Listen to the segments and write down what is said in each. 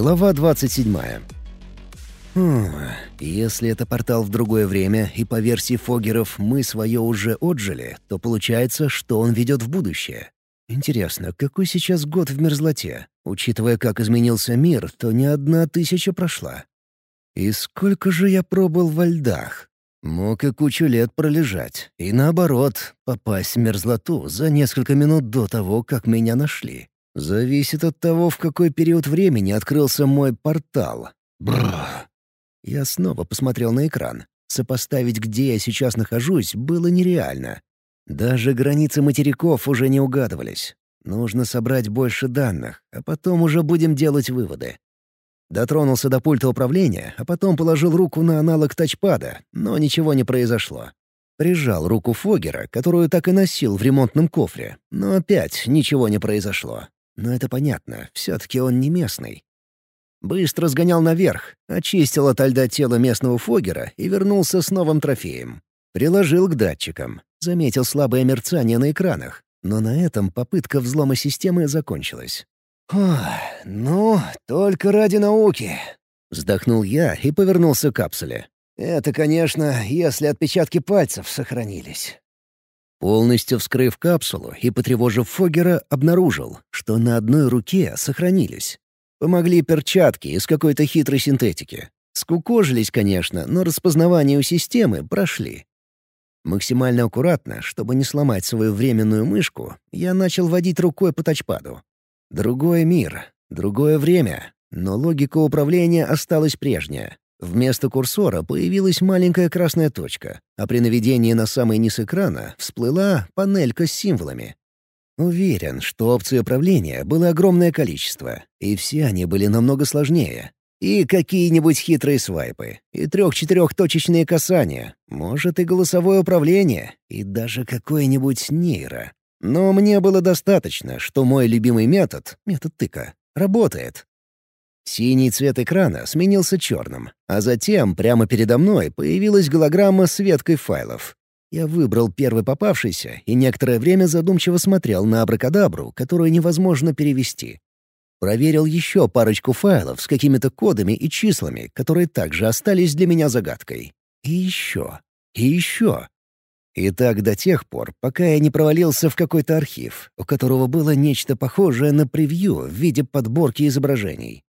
Глава 27. Хм, если это портал в другое время, и по версии Фогеров мы свое уже отжили, то получается, что он ведет в будущее. Интересно, какой сейчас год в мерзлоте? Учитывая, как изменился мир, то не одна тысяча прошла. И сколько же я пробыл во льдах? Мог и кучу лет пролежать, и наоборот, попасть в мерзлоту за несколько минут до того, как меня нашли. Зависит от того, в какой период времени открылся мой портал. Бррр. Я снова посмотрел на экран. Сопоставить, где я сейчас нахожусь, было нереально. Даже границы материков уже не угадывались. Нужно собрать больше данных, а потом уже будем делать выводы. Дотронулся до пульта управления, а потом положил руку на аналог тачпада, но ничего не произошло. Прижал руку Фогера, которую так и носил в ремонтном кофре, но опять ничего не произошло. Но это понятно, все-таки он не местный. Быстро сгонял наверх, очистил от льда тело местного Фогера и вернулся с новым трофеем. Приложил к датчикам, заметил слабое мерцание на экранах, но на этом попытка взлома системы закончилась. «Ну, только ради науки», — вздохнул я и повернулся к капсуле. «Это, конечно, если отпечатки пальцев сохранились». Полностью вскрыв капсулу и потревожив Фогера, обнаружил, что на одной руке сохранились. Помогли перчатки из какой-то хитрой синтетики. Скукожились, конечно, но распознавание у системы прошли. Максимально аккуратно, чтобы не сломать свою временную мышку, я начал водить рукой по тачпаду. Другой мир, другое время, но логика управления осталась прежняя. Вместо курсора появилась маленькая красная точка, а при наведении на самый низ экрана всплыла панелька с символами. Уверен, что опций управления было огромное количество, и все они были намного сложнее. И какие-нибудь хитрые свайпы, и трех-четырехточечные касания, может и голосовое управление, и даже какое-нибудь нейро. Но мне было достаточно, что мой любимый метод, метод тыка, работает, Синий цвет экрана сменился черным, а затем прямо передо мной появилась голограмма с веткой файлов. Я выбрал первый попавшийся и некоторое время задумчиво смотрел на абракадабру, которую невозможно перевести. Проверил еще парочку файлов с какими-то кодами и числами, которые также остались для меня загадкой. И еще. И еще. И так до тех пор, пока я не провалился в какой-то архив, у которого было нечто похожее на превью в виде подборки изображений.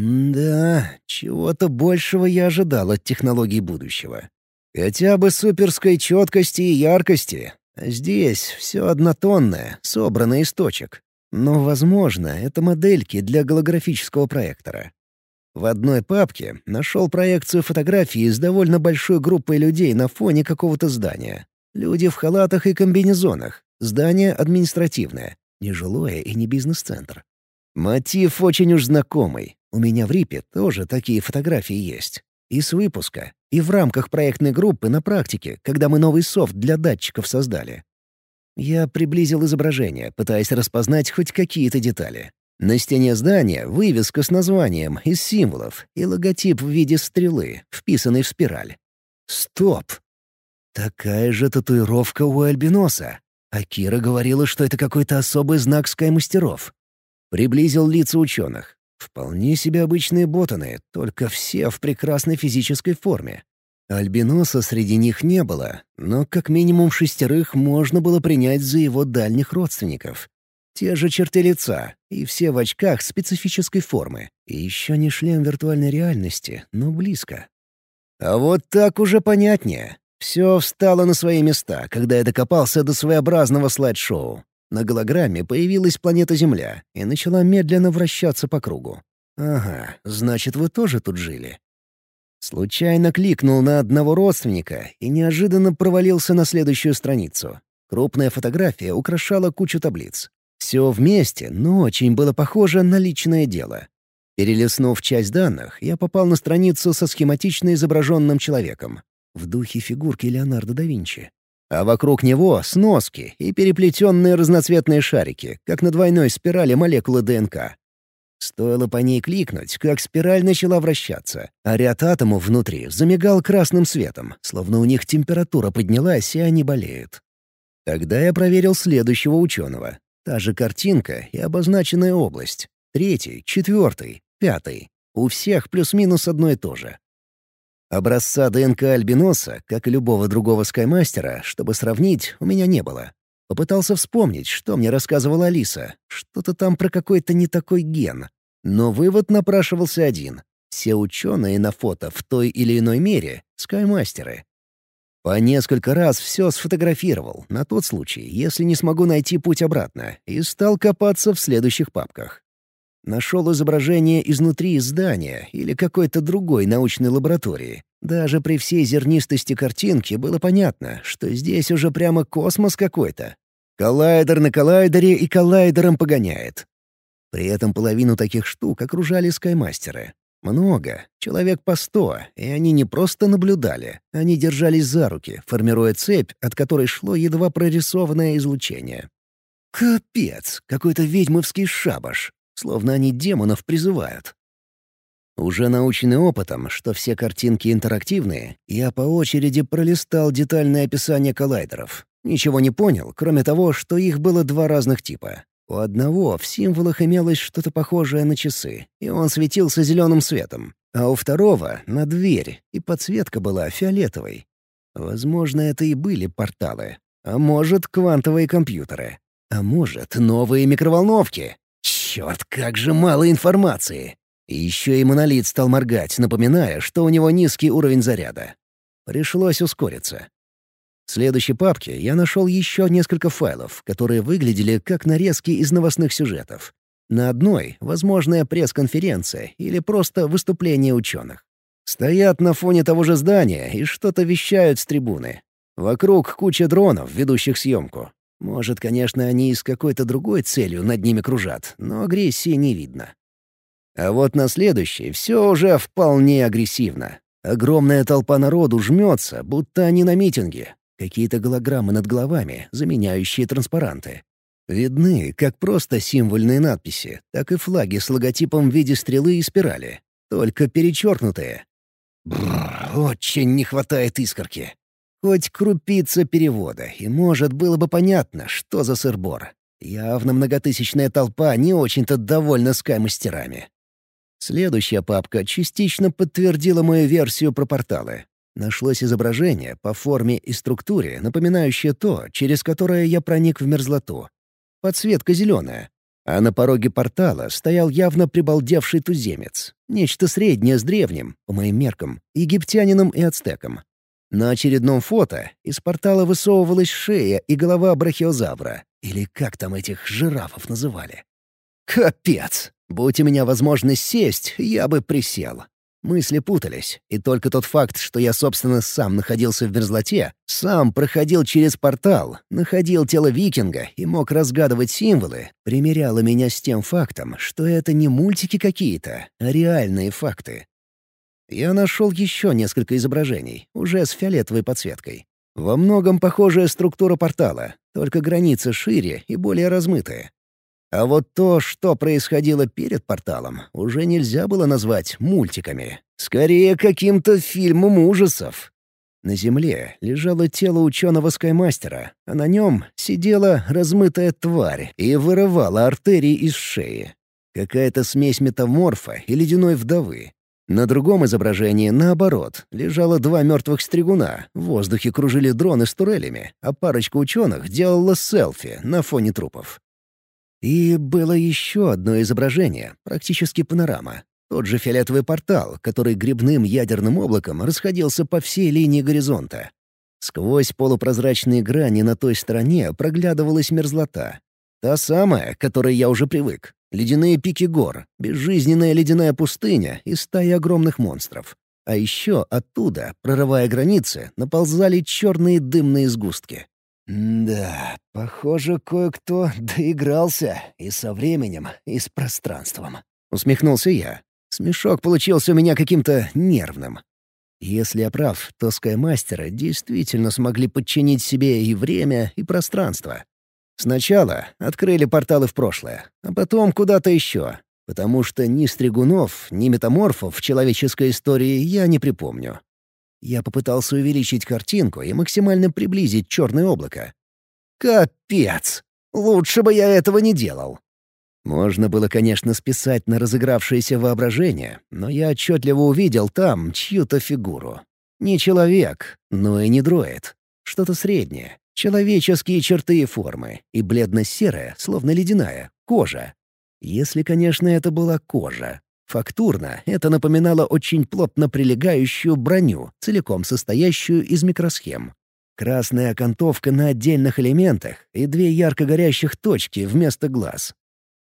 Да, чего-то большего я ожидал от технологий будущего. Хотя бы суперской четкости и яркости. здесь все однотонное, собрано из точек. Но, возможно, это модельки для голографического проектора. В одной папке нашел проекцию фотографии с довольно большой группой людей на фоне какого-то здания. Люди в халатах и комбинезонах. Здание административное. Не жилое и не бизнес-центр. Мотив очень уж знакомый. У меня в РИПе тоже такие фотографии есть. И с выпуска, и в рамках проектной группы на практике, когда мы новый софт для датчиков создали. Я приблизил изображение, пытаясь распознать хоть какие-то детали. На стене здания вывеска с названием из символов и логотип в виде стрелы, вписанный в спираль. Стоп! Такая же татуировка у альбиноса. А Кира говорила, что это какой-то особый знак скаймастеров. Приблизил лица ученых. Вполне себе обычные ботаны, только все в прекрасной физической форме. Альбиноса среди них не было, но как минимум шестерых можно было принять за его дальних родственников. Те же черты лица, и все в очках специфической формы. И еще не шлем виртуальной реальности, но близко. А вот так уже понятнее. Все встало на свои места, когда я докопался до своеобразного слайд-шоу. На голограмме появилась планета Земля и начала медленно вращаться по кругу. «Ага, значит, вы тоже тут жили?» Случайно кликнул на одного родственника и неожиданно провалился на следующую страницу. Крупная фотография украшала кучу таблиц. Все вместе, но очень было похоже на личное дело. Перелистнув часть данных, я попал на страницу со схематично изображенным человеком. В духе фигурки Леонардо да Винчи а вокруг него — сноски и переплетенные разноцветные шарики, как на двойной спирали молекулы ДНК. Стоило по ней кликнуть, как спираль начала вращаться, а ряд атомов внутри замигал красным светом, словно у них температура поднялась, и они болеют. Тогда я проверил следующего ученого. Та же картинка и обозначенная область. Третий, четвертый. пятый. У всех плюс-минус одно и то же. Образца ДНК Альбиноса, как и любого другого скаймастера, чтобы сравнить, у меня не было. Попытался вспомнить, что мне рассказывала Алиса. Что-то там про какой-то не такой ген. Но вывод напрашивался один. Все ученые на фото в той или иной мере — скаймастеры. По несколько раз все сфотографировал, на тот случай, если не смогу найти путь обратно, и стал копаться в следующих папках. Нашел изображение изнутри здания или какой-то другой научной лаборатории. Даже при всей зернистости картинки было понятно, что здесь уже прямо космос какой-то. Коллайдер на коллайдере и коллайдером погоняет. При этом половину таких штук окружали скаймастеры. Много, человек по сто, и они не просто наблюдали, они держались за руки, формируя цепь, от которой шло едва прорисованное излучение. Капец, какой-то ведьмовский шабаш, словно они демонов призывают. Уже наученный опытом, что все картинки интерактивные, я по очереди пролистал детальное описание коллайдеров. Ничего не понял, кроме того, что их было два разных типа. У одного в символах имелось что-то похожее на часы, и он светился зеленым светом, а у второго — на дверь, и подсветка была фиолетовой. Возможно, это и были порталы. А может, квантовые компьютеры. А может, новые микроволновки. Черт, как же мало информации! И еще и монолит стал моргать, напоминая, что у него низкий уровень заряда. Пришлось ускориться. В следующей папке я нашел еще несколько файлов, которые выглядели как нарезки из новостных сюжетов. На одной — возможная пресс-конференция или просто выступление ученых. Стоят на фоне того же здания и что-то вещают с трибуны. Вокруг куча дронов, ведущих съемку. Может, конечно, они и с какой-то другой целью над ними кружат, но агрессии не видно. А вот на следующий все уже вполне агрессивно. Огромная толпа народу жмется, будто они на митинге. Какие-то голограммы над головами, заменяющие транспаранты. Видны как просто символьные надписи, так и флаги с логотипом в виде стрелы и спирали. Только перечеркнутые. Бррр, очень не хватает искорки. Хоть крупица перевода, и, может, было бы понятно, что за сырбор. Явно многотысячная толпа не очень-то довольна скай-мастерами. Следующая папка частично подтвердила мою версию про порталы. Нашлось изображение по форме и структуре, напоминающее то, через которое я проник в мерзлоту. Подсветка зеленая. А на пороге портала стоял явно прибалдевший туземец. Нечто среднее с древним, по моим меркам, египтянином и ацтеком. На очередном фото из портала высовывалась шея и голова брахиозавра. Или как там этих жирафов называли. Капец! Будь у меня возможность сесть, я бы присел. Мысли путались, и только тот факт, что я, собственно, сам находился в мерзлоте, сам проходил через портал, находил тело викинга и мог разгадывать символы, примеряло меня с тем фактом, что это не мультики какие-то, а реальные факты. Я нашел еще несколько изображений, уже с фиолетовой подсветкой. Во многом похожая структура портала, только границы шире и более размытые. А вот то, что происходило перед порталом, уже нельзя было назвать мультиками. Скорее, каким-то фильмом ужасов. На земле лежало тело ученого Скаймастера, а на нем сидела размытая тварь и вырывала артерии из шеи. Какая-то смесь метаморфа и ледяной вдовы. На другом изображении, наоборот, лежало два мертвых стригуна, в воздухе кружили дроны с турелями, а парочка ученых делала селфи на фоне трупов. И было еще одно изображение, практически панорама. Тот же фиолетовый портал, который грибным ядерным облаком расходился по всей линии горизонта. Сквозь полупрозрачные грани на той стороне проглядывалась мерзлота. Та самая, к которой я уже привык. Ледяные пики гор, безжизненная ледяная пустыня и стаи огромных монстров. А еще оттуда, прорывая границы, наползали черные дымные сгустки. «Да, похоже, кое-кто доигрался и со временем, и с пространством», — усмехнулся я. Смешок получился у меня каким-то нервным. Если я прав, то скаймастеры действительно смогли подчинить себе и время, и пространство. Сначала открыли порталы в прошлое, а потом куда-то еще, потому что ни стригунов, ни метаморфов в человеческой истории я не припомню. Я попытался увеличить картинку и максимально приблизить черное облако. Капец! Лучше бы я этого не делал. Можно было, конечно, списать на разыгравшееся воображение, но я отчетливо увидел там чью-то фигуру. Не человек, но и не дроид. Что-то среднее. Человеческие черты и формы, и бледно-серая, словно ледяная, кожа. Если, конечно, это была кожа. Фактурно это напоминало очень плотно прилегающую броню, целиком состоящую из микросхем. Красная окантовка на отдельных элементах и две ярко горящих точки вместо глаз.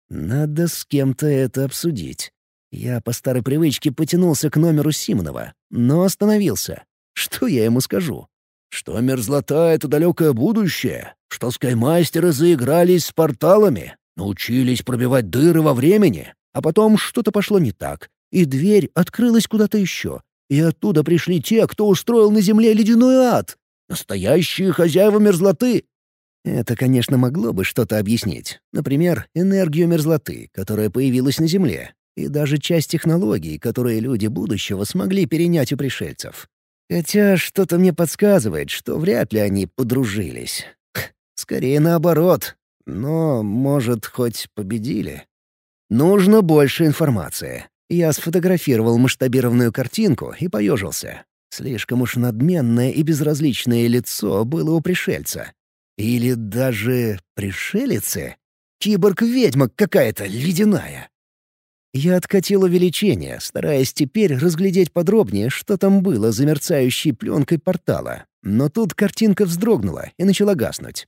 Надо с кем-то это обсудить. Я по старой привычке потянулся к номеру Симонова, но остановился. Что я ему скажу? Что мерзлота — это далекое будущее, что скаймастеры заигрались с порталами, научились пробивать дыры во времени, а потом что-то пошло не так, и дверь открылась куда-то еще, и оттуда пришли те, кто устроил на земле ледяной ад. Настоящие хозяева мерзлоты. Это, конечно, могло бы что-то объяснить. Например, энергию мерзлоты, которая появилась на Земле, и даже часть технологий, которые люди будущего смогли перенять у пришельцев. Хотя что-то мне подсказывает, что вряд ли они подружились. Скорее наоборот. Но, может, хоть победили. Нужно больше информации. Я сфотографировал масштабированную картинку и поежился. Слишком уж надменное и безразличное лицо было у пришельца. Или даже пришелицы? Киборг-ведьма какая-то ледяная. Я откатил увеличение, стараясь теперь разглядеть подробнее, что там было за мерцающей пленкой портала. Но тут картинка вздрогнула и начала гаснуть.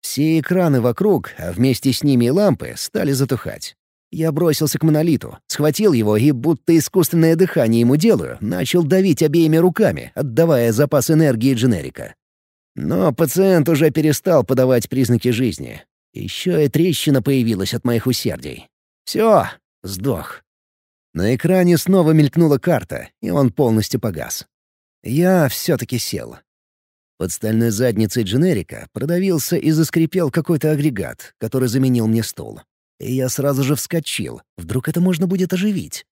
Все экраны вокруг, а вместе с ними и лампы, стали затухать. Я бросился к монолиту, схватил его и, будто искусственное дыхание ему делаю, начал давить обеими руками, отдавая запас энергии дженерика. Но пациент уже перестал подавать признаки жизни. Еще и трещина появилась от моих усердий. Все, сдох. На экране снова мелькнула карта, и он полностью погас. Я все-таки сел. Под стальной задницей дженерика продавился и заскрипел какой-то агрегат, который заменил мне стул. И я сразу же вскочил. Вдруг это можно будет оживить?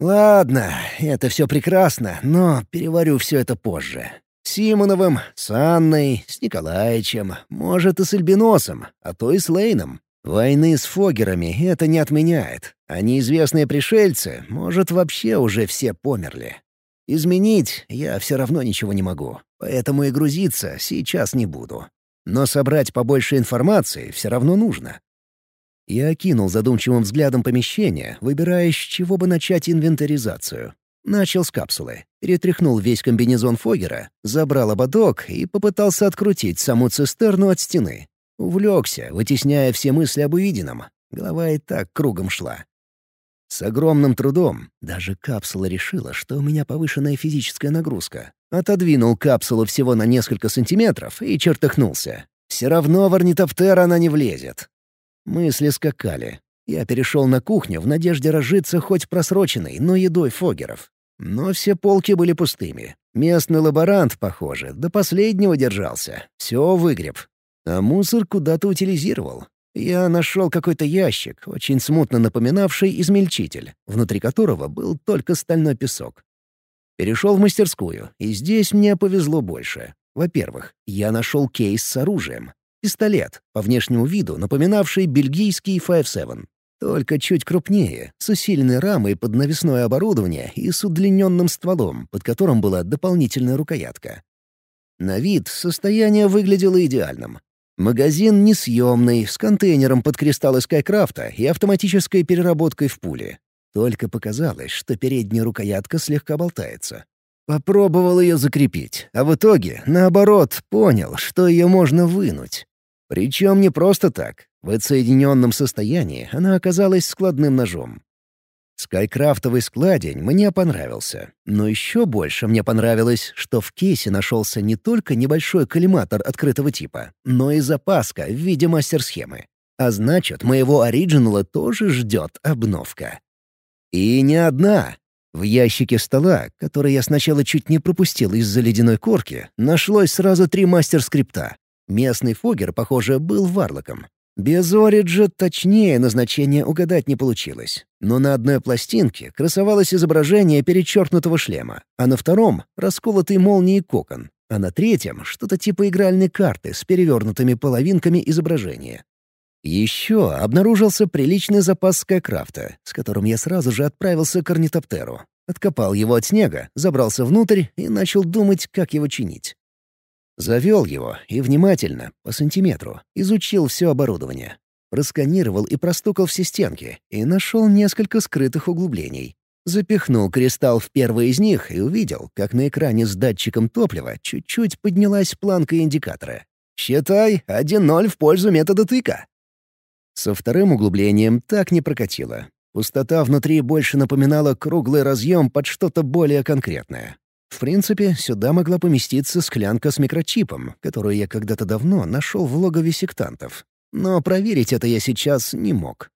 Ладно, это все прекрасно, но переварю все это позже. Симоновым, с Анной, с Николаевичем, может, и с Альбиносом, а то и с Лейном. Войны с Фогерами это не отменяет, а неизвестные пришельцы, может, вообще уже все померли. Изменить я все равно ничего не могу, поэтому и грузиться сейчас не буду. Но собрать побольше информации все равно нужно. Я окинул задумчивым взглядом помещение, выбирая, с чего бы начать инвентаризацию. Начал с капсулы, перетряхнул весь комбинезон Фогера, забрал ободок и попытался открутить саму цистерну от стены. Увлекся, вытесняя все мысли об увиденном. Голова и так кругом шла. С огромным трудом, даже капсула решила, что у меня повышенная физическая нагрузка. Отодвинул капсулу всего на несколько сантиметров и чертыхнулся. Все равно в орнитоптер она не влезет. Мысли скакали. Я перешел на кухню в надежде разжиться хоть просроченной, но едой фогеров. Но все полки были пустыми. Местный лаборант, похоже, до последнего держался. Все выгреб. А мусор куда-то утилизировал. Я нашел какой-то ящик, очень смутно напоминавший измельчитель, внутри которого был только стальной песок. Перешел в мастерскую, и здесь мне повезло больше. Во-первых, я нашел кейс с оружием. Пистолет, по внешнему виду напоминавший бельгийский 5.7. Только чуть крупнее, с усиленной рамой под навесное оборудование и с удлиненным стволом, под которым была дополнительная рукоятка. На вид состояние выглядело идеальным. Магазин несъемный, с контейнером под кристаллы Скайкрафта и автоматической переработкой в пуле. Только показалось, что передняя рукоятка слегка болтается. Попробовал ее закрепить, а в итоге, наоборот, понял, что ее можно вынуть. Причем не просто так. В отсоединенном состоянии она оказалась складным ножом. Скайкрафтовый складень мне понравился, но еще больше мне понравилось, что в кейсе нашелся не только небольшой коллиматор открытого типа, но и запаска в виде мастер-схемы. А значит, моего оригинала тоже ждет обновка. И не одна. В ящике стола, который я сначала чуть не пропустил из-за ледяной корки, нашлось сразу три мастер-скрипта. Местный Фогер, похоже, был варлоком. Без Ориджа точнее назначение угадать не получилось. Но на одной пластинке красовалось изображение перечеркнутого шлема, а на втором — расколотый молнией кокон, а на третьем — что-то типа игральной карты с перевернутыми половинками изображения. Еще обнаружился приличный запас скайкрафта, с которым я сразу же отправился к орнитоптеру. Откопал его от снега, забрался внутрь и начал думать, как его чинить. Завел его и внимательно, по сантиметру, изучил все оборудование. Просканировал и простукал все стенки, и нашел несколько скрытых углублений. Запихнул кристалл в первый из них и увидел, как на экране с датчиком топлива чуть-чуть поднялась планка индикатора. «Считай, 1-0 в пользу метода тыка». Со вторым углублением так не прокатило. Пустота внутри больше напоминала круглый разъем под что-то более конкретное. В принципе, сюда могла поместиться склянка с микрочипом, которую я когда-то давно нашел в логове сектантов. Но проверить это я сейчас не мог.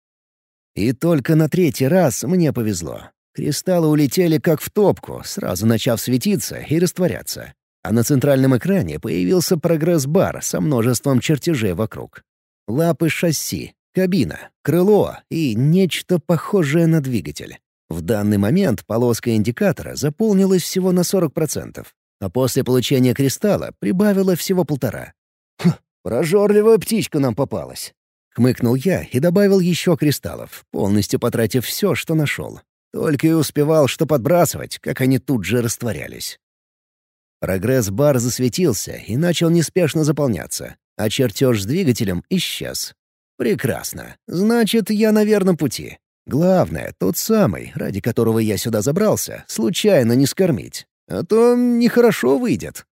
И только на третий раз мне повезло. Кристаллы улетели как в топку, сразу начав светиться и растворяться. А на центральном экране появился прогресс-бар со множеством чертежей вокруг. Лапы шасси, кабина, крыло и нечто похожее на двигатель. В данный момент полоска индикатора заполнилась всего на 40%, а после получения кристалла прибавила всего полтора. «Хм, прожорливая птичка нам попалась!» Хмыкнул я и добавил еще кристаллов, полностью потратив все, что нашел. Только и успевал что подбрасывать, как они тут же растворялись. Прогресс-бар засветился и начал неспешно заполняться, а чертеж с двигателем исчез. Прекрасно. Значит, я на верном пути. Главное, тот самый, ради которого я сюда забрался, случайно не скормить. А то нехорошо выйдет.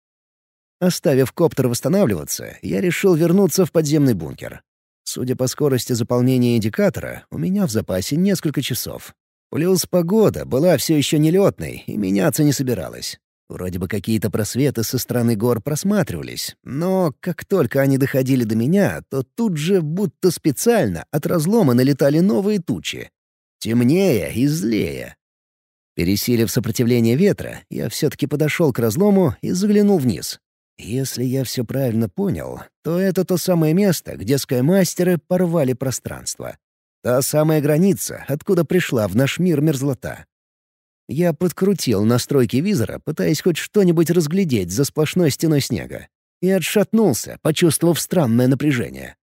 Оставив коптер восстанавливаться, я решил вернуться в подземный бункер. Судя по скорости заполнения индикатора, у меня в запасе несколько часов. Плюс погода была все еще нелетной и меняться не собиралась. Вроде бы какие-то просветы со стороны гор просматривались, но как только они доходили до меня, то тут же будто специально от разлома налетали новые тучи. Темнее и злее. Пересилив сопротивление ветра, я все-таки подошел к разлому и заглянул вниз. Если я все правильно понял, то это то самое место, где скаймастеры порвали пространство. Та самая граница, откуда пришла в наш мир мерзлота. Я подкрутил настройки визора, пытаясь хоть что-нибудь разглядеть за сплошной стеной снега. И отшатнулся, почувствовав странное напряжение.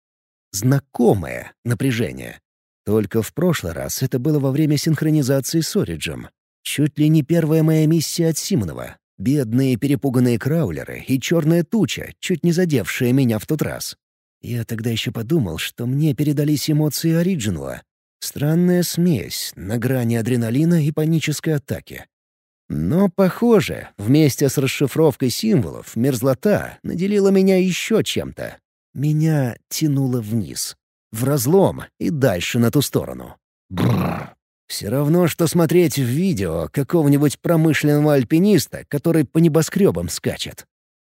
Знакомое напряжение. Только в прошлый раз это было во время синхронизации с Ориджем. Чуть ли не первая моя миссия от Симонова. Бедные перепуганные краулеры и черная туча, чуть не задевшая меня в тот раз. Я тогда еще подумал, что мне передались эмоции Ориджинала, Странная смесь на грани адреналина и панической атаки. Но, похоже, вместе с расшифровкой символов мерзлота наделила меня еще чем-то. Меня тянуло вниз, в разлом и дальше на ту сторону. Бррр. Все равно, что смотреть в видео какого-нибудь промышленного альпиниста, который по небоскребам скачет.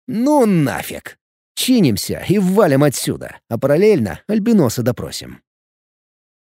Ну нафиг! Чинимся и валим отсюда, а параллельно альбиноса допросим.